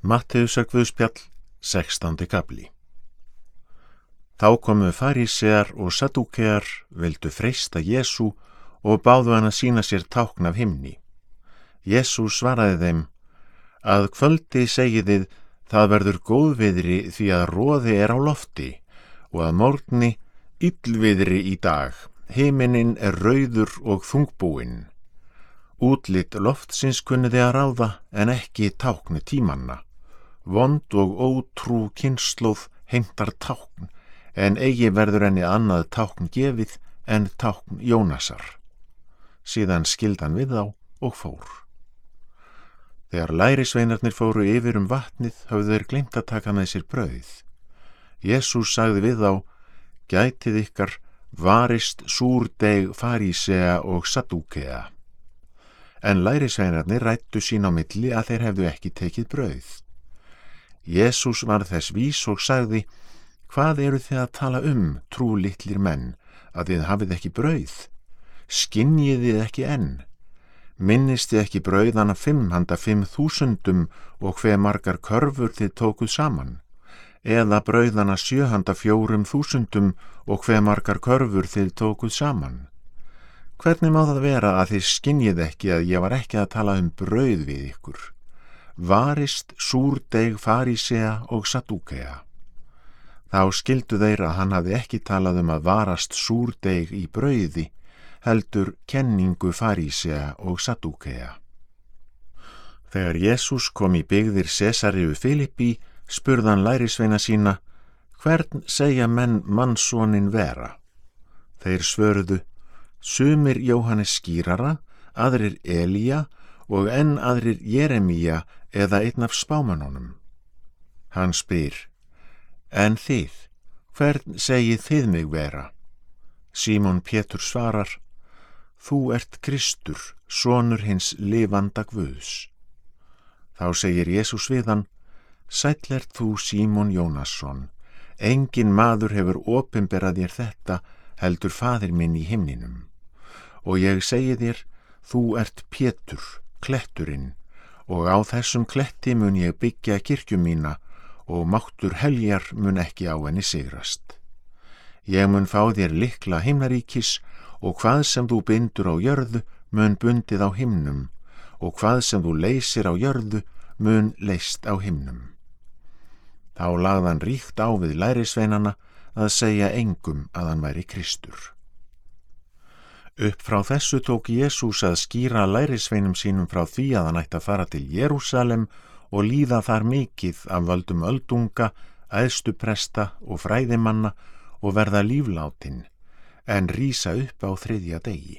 Matteusarkvöðspjall, 16. kapli Þá komu farísear og sadúkear, vildu freista Jésu og báðu hann að sína sér tákn af himni. Jésu svaraði þeim, að kvöldi segiðið það verður góðviðri því að róði er á lofti og að morgni yllviðri í dag, heiminin er rauður og þungbúinn. Útlitt loftsins kunniði að ráða en ekki táknu tímanna. Vond og ótrú kynnslóð heimtar tákn, en eigi verður henni annað tákn gefið en tákn Jónasar. Síðan skildan við þá og fór. Þegar lærisveinarnir fóru yfir um vatnið hafðu þeir glemt að taka með sér brauð. Jésús sagði við þá, gætið ykkar varist súrdeg farísea og sadúkea. En lærisveinarnir rættu sín á milli að þeir hefðu ekki tekið brauð. Jésús var þess vís og sagði, hvað eru þið að tala um, trú litlir menn, að þið hafið ekki brauð? Skinnið þið ekki enn? Minnist þið ekki brauðana fimm handa fimm þúsundum og hver margar körfur þið tókuð saman? Eða brauðana sjö handa fjórum þúsundum og hver margar körfur þið tókuð saman? Hvernig má það vera að þið skinnið ekki að ég var ekki að tala um brauð við ykkur? Varist súrdeg farísea og sadúkea. Þá skildu þeir að hann hafi ekki talað um að varast súrdeg í brauði, heldur kenningu farísea og sadúkea. Þegar Jésús kom í byggðir Cesariu Filippi, spurðan lærisveina sína, hvern segja menn mannsónin vera? Þeir svörðu, sumir Jóhannes skýrara, aðrir Elíja og enn aðrir Jeremíja eða einn af spámanónum. Hann spyr, en þið, hvern segið þið mig vera? Símón Pétur svarar, þú ert Kristur, sonur hins lifanda Guðs. Þá segir Jésús við hann, sællert þú Símón Jónasson, engin maður hefur opimberað þér þetta heldur fadir minn í himninum. Og ég segi þér, þú ert Pétur, kletturinn, og á þessum kletti mun ég byggja kirkjum mína og máttur heljar mun ekki á henni sigrast. Ég mun fá þér likla himnaríkis og hvað sem þú bindur á jörðu mun bundið á himnum og hvað sem þú leysir á jörðu mun leist á himnum. Þá lagðan ríkt á við lærisveinana að segja engum að hann væri Kristur. Upp frá þessu tók Jésús að skýra lærisveinum sínum frá því að hann ætti að fara til Jérúsalem og líða þar mikið af völdum öldunga, æðstupresta og fræðimanna og verða lífláttinn, en rýsa upp á þriðja degi.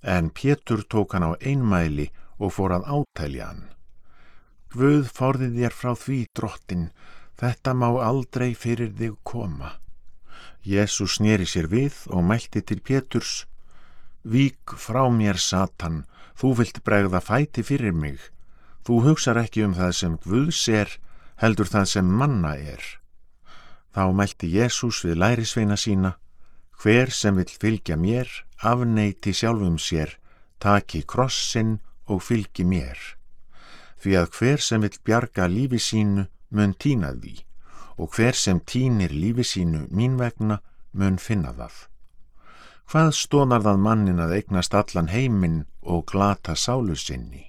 En Pétur tók hann á einmæli og fór að átælja hann. Guð forðið þér frá því, drottin, þetta má aldrei fyrir þig koma. Jésús snýri sér við og mælti til Péturs, Vík frá mér Satan, þú vilt bregða fæti fyrir mig. Þú hugsar ekki um það sem Guðs er, heldur það sem manna er. Þá mælti Jésús við lærisveina sína, hver sem vill fylgja mér, afneiti sjálfum sér, taki krossin og fylgi mér. Því að hver sem vill bjarga lífi sínu mun týna því og hver sem týnir lífi sínu mín vegna mun finna það. Hvað stónar það mannin að eignast allan heiminn og glata sálu sinni?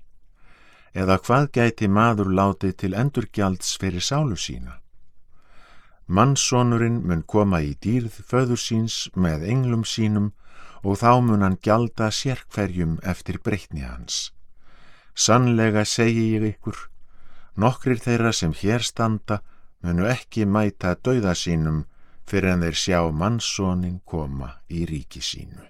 Eða hvað gæti maður látið til endurgjalds fyrir sálu sína? Mannsónurinn mun koma í dýrð föður síns með englum sínum og þá mun hann gjalda sérkverjum eftir breytni hans. Sannlega segi ég ykkur, nokkrir þeirra sem hér standa munu ekki mæta dauða sínum fyrir en þeir sjá mannsónin koma í ríki sínu.